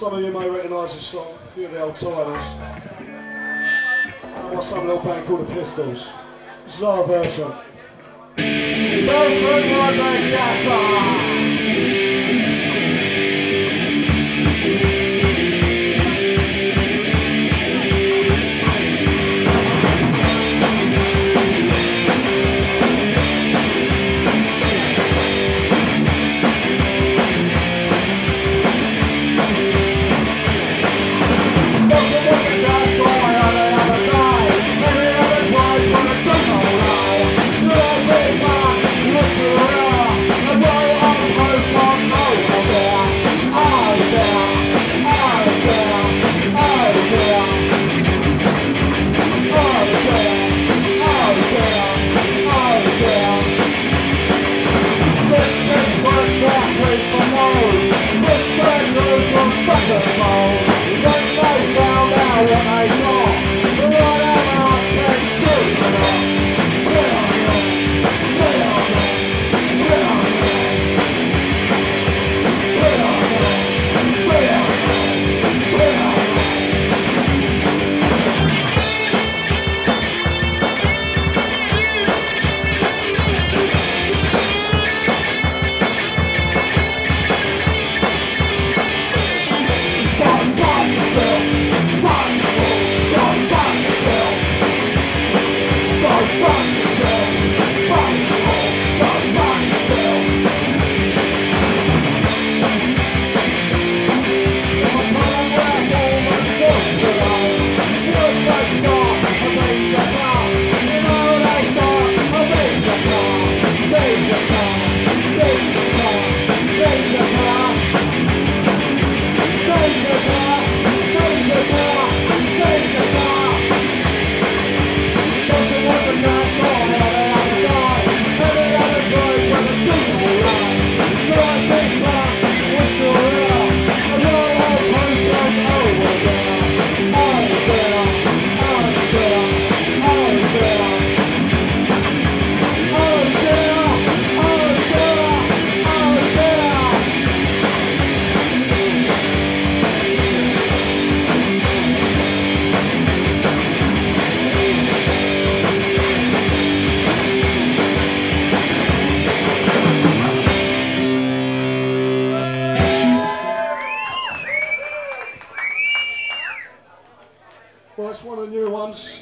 Some of you may recognise this song, a few of the old timers. I'm some little band called the Pistols. This is our version. Belsen was a gasser. that's one of the new ones.